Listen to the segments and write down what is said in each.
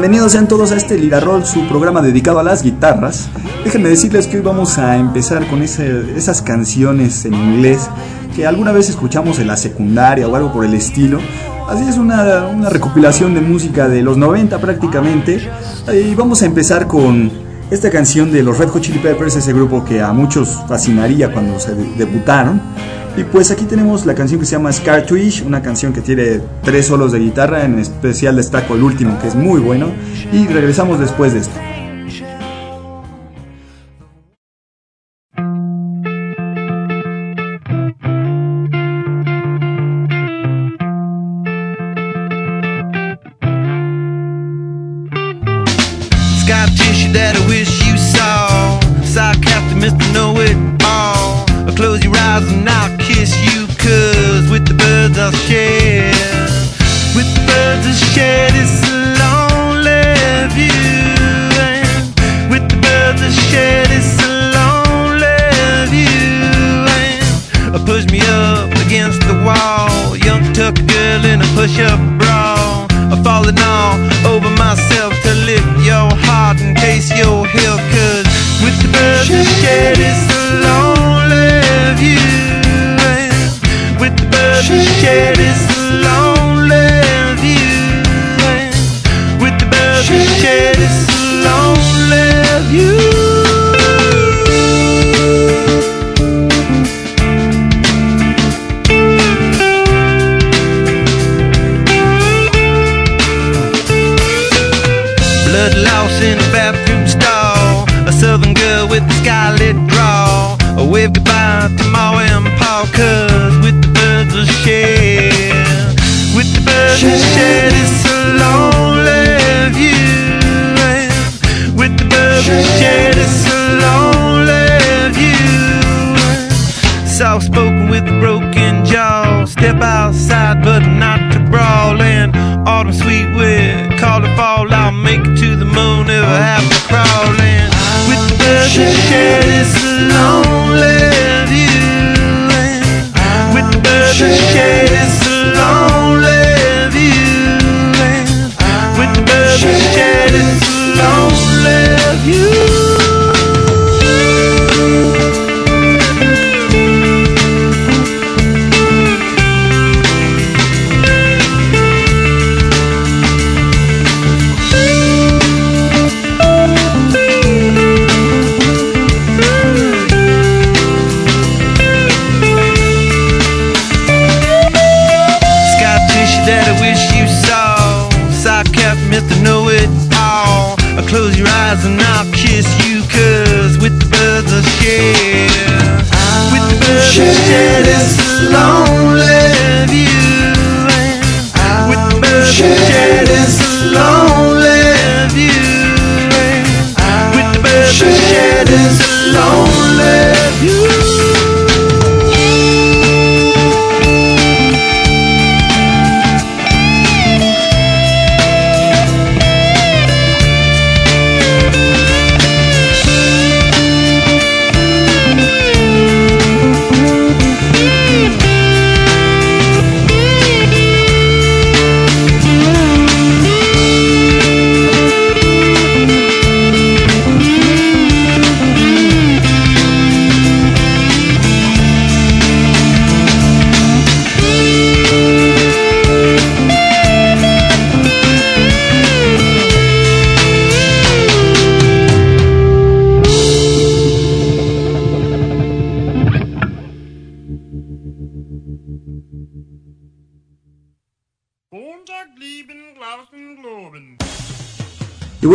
Bienvenidos sean todos a este Lira Roll, su programa dedicado a las guitarras. Déjenme decirles que hoy vamos a empezar con esas canciones en inglés que alguna vez escuchamos en la secundaria o algo por el estilo. Así es una, una recopilación de música de los 90 prácticamente. Y vamos a empezar con esta canción de los Red Hot Chili Peppers, ese grupo que a muchos fascinaría cuando se debutaron. Y pues aquí tenemos la canción que se llama Scar Twitch, una canción que tiene tres solos de guitarra, en especial destaco el último que es muy bueno. Y regresamos después de esto.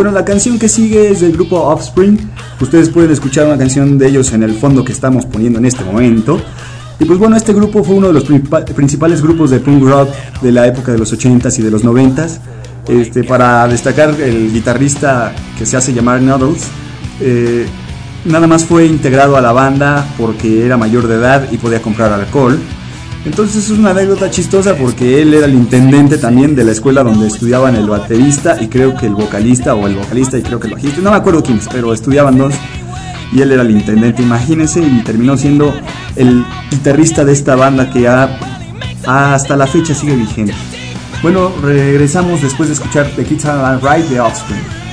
Bueno, la canción que sigue es del grupo Offspring. Ustedes pueden escuchar una canción de ellos en el fondo que estamos poniendo en este momento. Y pues bueno, este grupo fue uno de los principales grupos de punk rock de la época de los 80s y de los 90s. Este, para destacar el guitarrista que se hace llamar Noodles, eh, nada más fue integrado a la banda porque era mayor de edad y podía comprar alcohol. Entonces es una anécdota chistosa porque él era el intendente también de la escuela donde estudiaban el baterista y creo que el vocalista o el vocalista y creo que el bajista, no me acuerdo quién, pero estudiaban dos y él era el intendente, imagínense, y terminó siendo el guitarrista de esta banda que hasta la fecha sigue vigente. Bueno, regresamos después de escuchar The Kids Are Right de Offspring.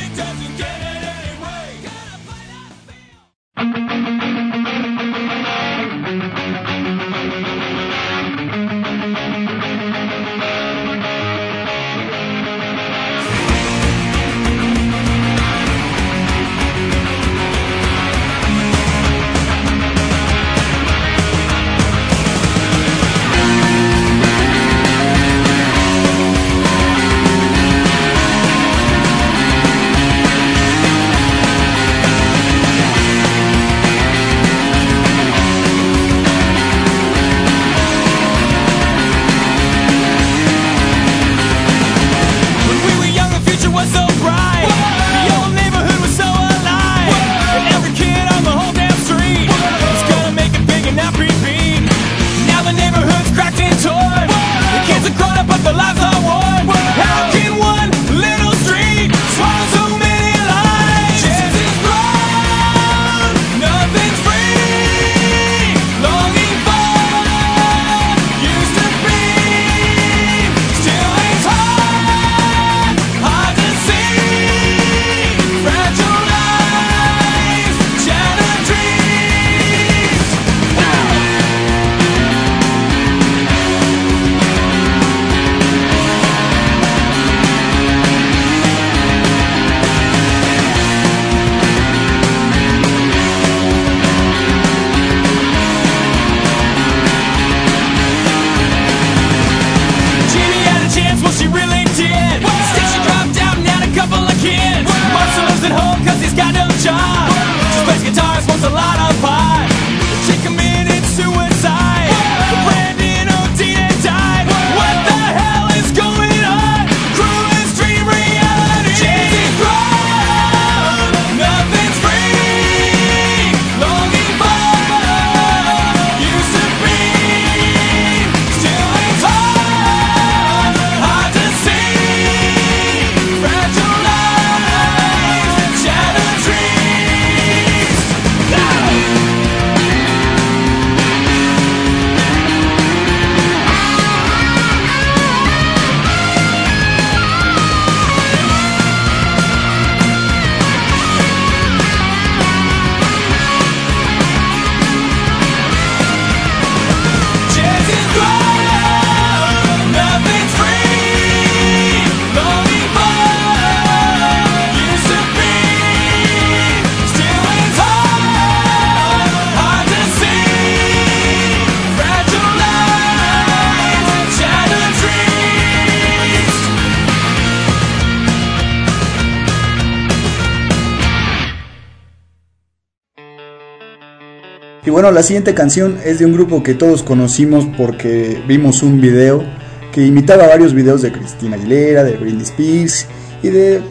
Bueno, la siguiente canción es de un grupo que todos conocimos porque vimos un video que imitaba varios videos de Cristina Aguilera, de Britney Spears y de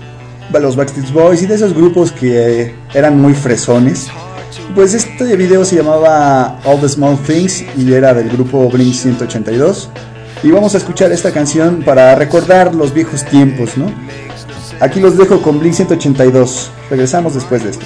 los Backstreet Boys y de esos grupos que eran muy fresones. Pues este video se llamaba All the Small Things y era del grupo Blink 182. Y vamos a escuchar esta canción para recordar los viejos tiempos, ¿no? Aquí los dejo con Blink 182. Regresamos después de esto.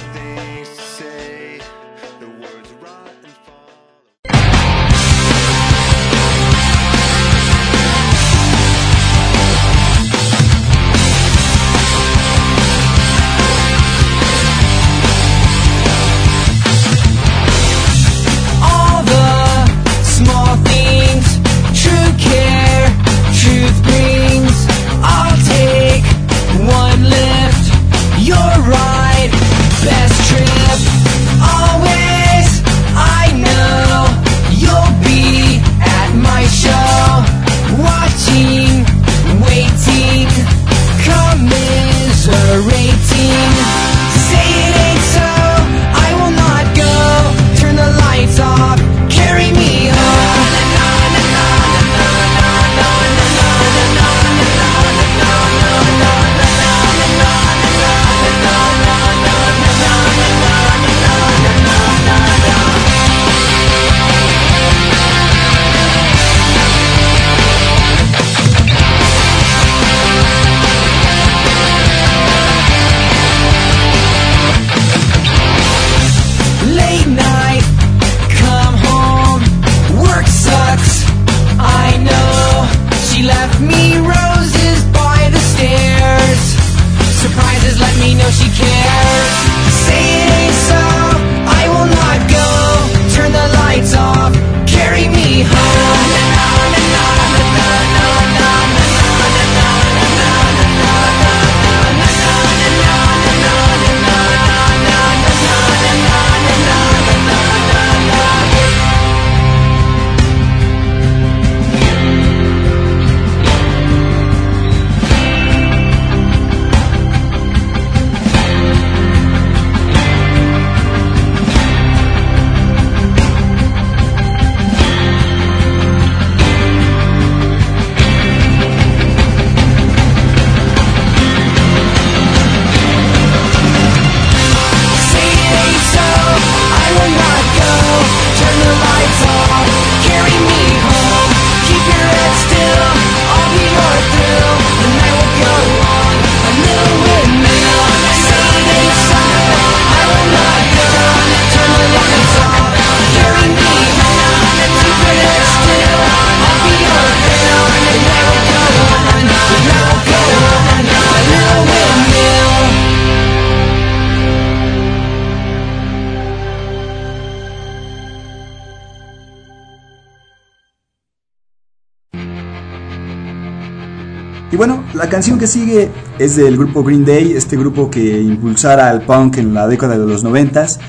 La canción que sigue es del grupo Green Day, este grupo que impulsara al punk en la década de los noventas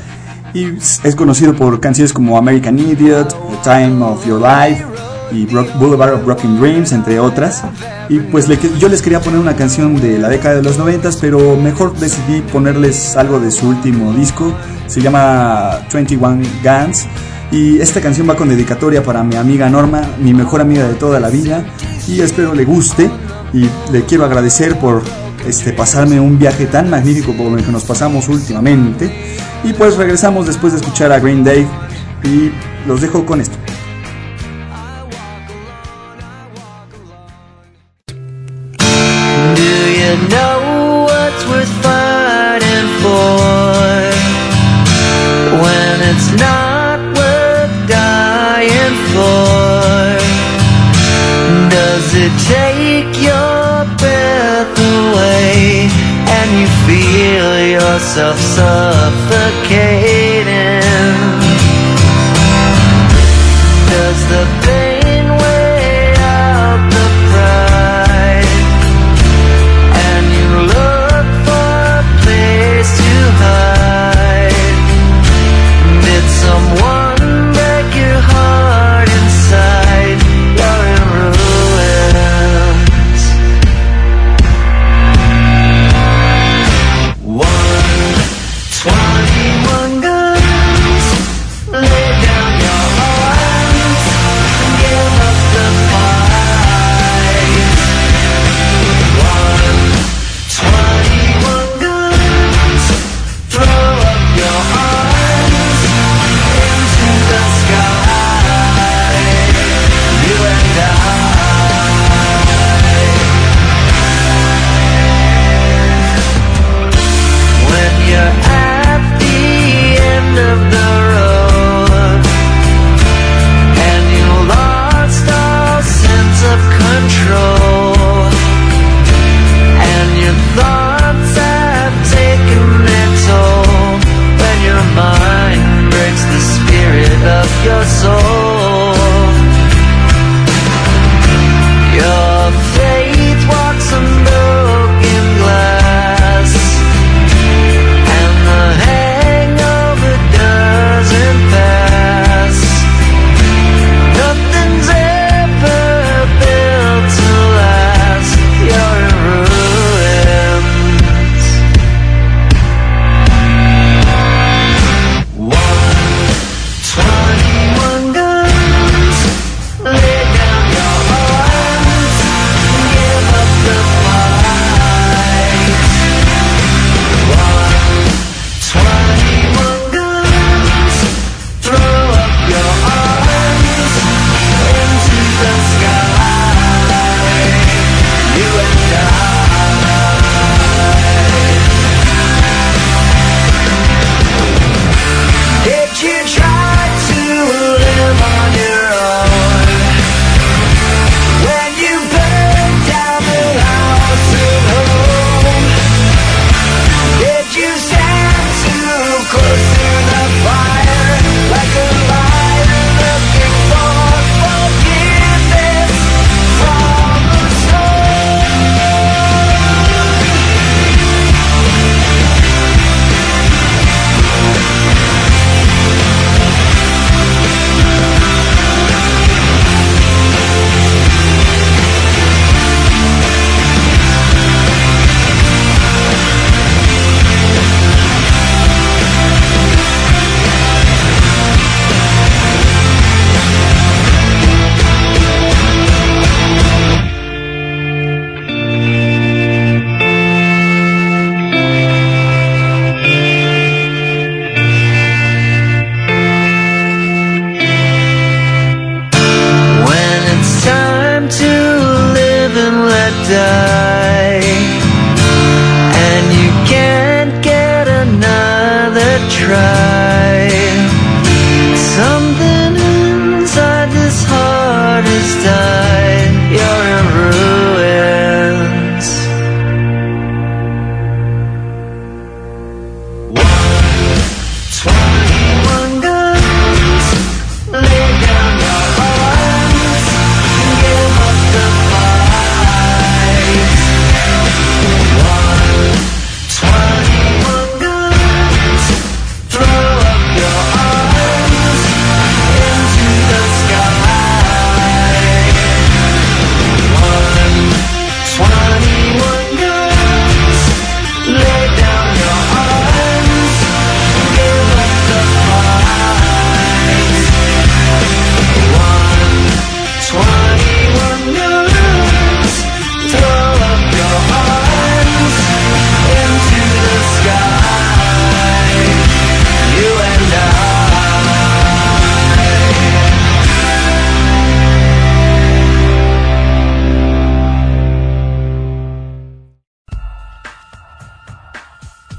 y es conocido por canciones como American Idiot, The Time of Your Life y Boulevard of Broken Dreams, entre otras. Y pues yo les quería poner una canción de la década de los noventas, pero mejor decidí ponerles algo de su último disco, se llama 21 Guns. Y esta canción va con dedicatoria para mi amiga Norma, mi mejor amiga de toda la vida, y espero le guste y le quiero agradecer por este, pasarme un viaje tan magnífico como el que nos pasamos últimamente. Y pues regresamos después de escuchar a Green Day y los dejo con esto. myself so search the spirit of your soul.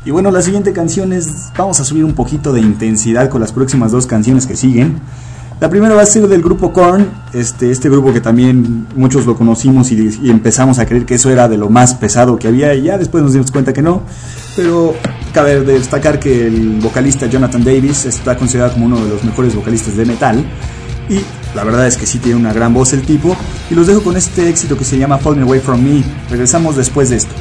Y bueno, la siguiente canción es, vamos a subir un poquito de intensidad con las próximas dos canciones que siguen. La primera va a ser del grupo Korn, este, este grupo que también muchos lo conocimos y, empezamos a creer que eso era de lo más pesado que había y ya después nos dimos cuenta que no. Pero cabe destacar que el vocalista Jonathan Davis está considerado como uno de los mejores vocalistas de metal y la verdad es que sí tiene una gran voz el tipo y los dejo con este éxito que se llama Falling Away From Me. Regresamos después de esto.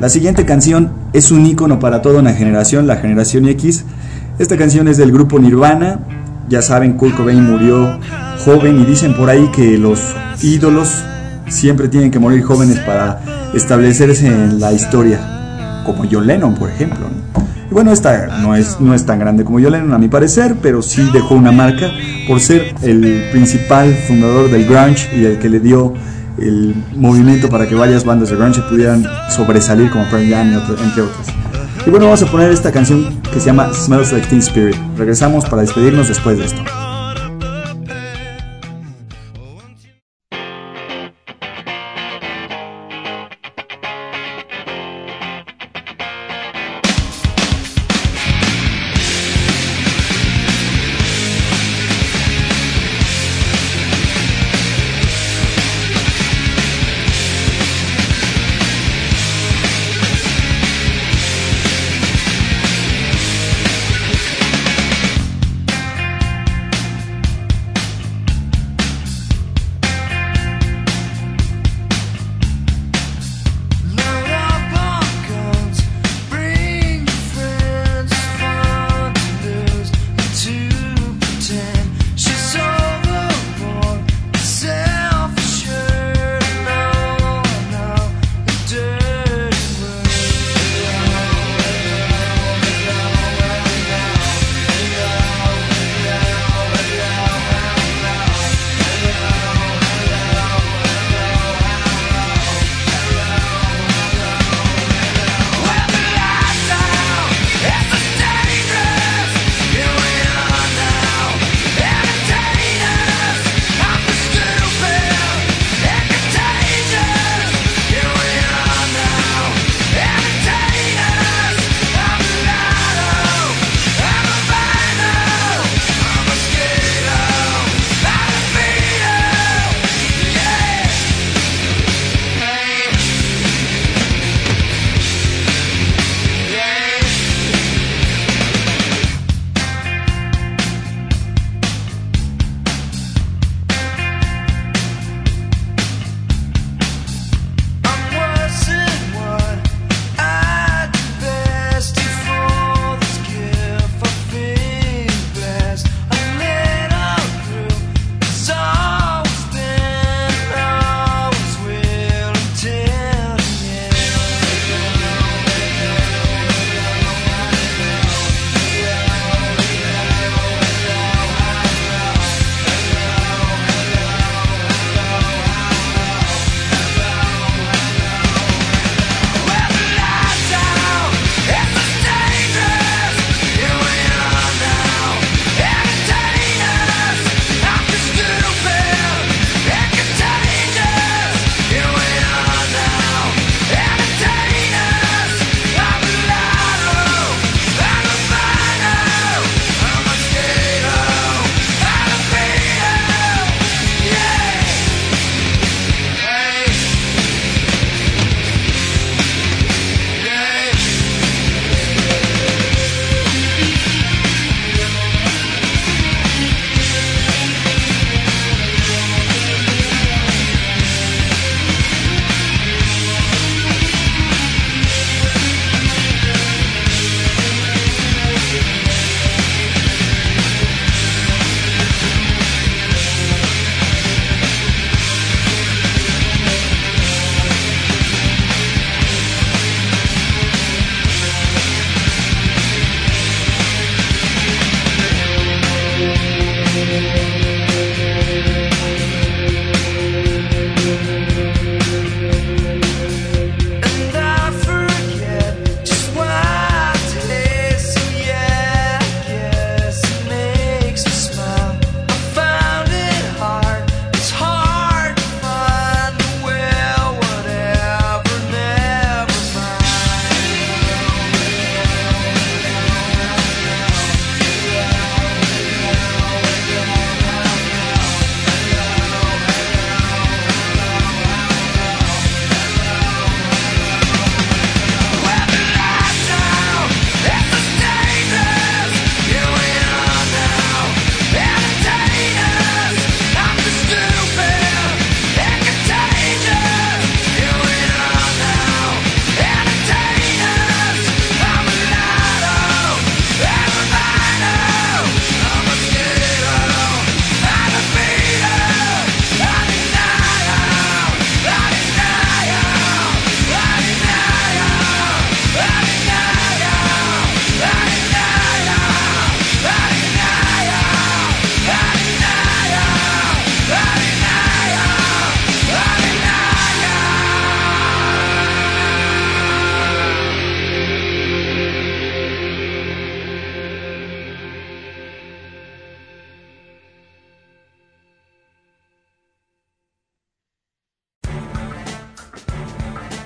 La siguiente canción es un icono para toda una generación, la generación X. Esta canción es del grupo Nirvana Ya saben, Kurt Cobain murió joven y dicen por ahí que los ídolos siempre tienen que morir jóvenes para establecerse en la historia, como John Lennon, por ejemplo. Y bueno, esta no es, no es tan grande como John Lennon a mi parecer, pero sí dejó una marca por ser el principal fundador del grunge y el que le dio el movimiento para que varias bandas de grunge pudieran sobresalir como Pearl Jam entre otras. Y bueno, vamos a poner esta canción que se llama Smells Like Teen Spirit. Regresamos para despedirnos después de esto.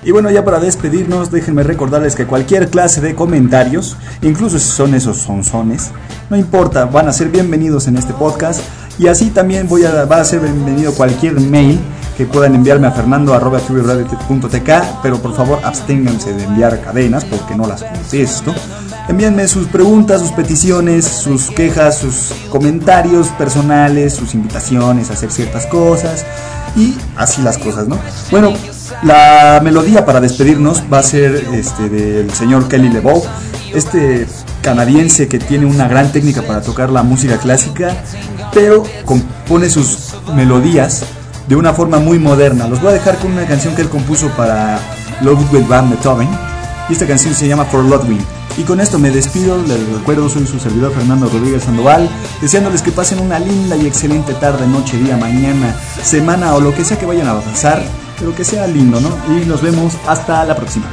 Y bueno, ya para despedirnos, déjenme recordarles que cualquier clase de comentarios, incluso si son esos sonsones, no importa, van a ser bienvenidos en este podcast. Y así también voy a, va a ser bienvenido cualquier mail que puedan enviarme a fernando.tk, pero por favor absténganse de enviar cadenas porque no las contesto. Envíenme sus preguntas, sus peticiones, sus quejas, sus comentarios personales, sus invitaciones a hacer ciertas cosas y así las cosas, ¿no? Bueno, la melodía para despedirnos va a ser este del señor Kelly LeBeau, este canadiense que tiene una gran técnica para tocar la música clásica, pero compone sus melodías de una forma muy moderna. Los voy a dejar con una canción que él compuso para Ludwig van Beethoven y esta canción se llama For Ludwig. Y con esto me despido, les recuerdo, soy su servidor Fernando Rodríguez Sandoval, deseándoles que pasen una linda y excelente tarde, noche, día, mañana, semana o lo que sea que vayan a pasar, pero que sea lindo, ¿no? Y nos vemos hasta la próxima.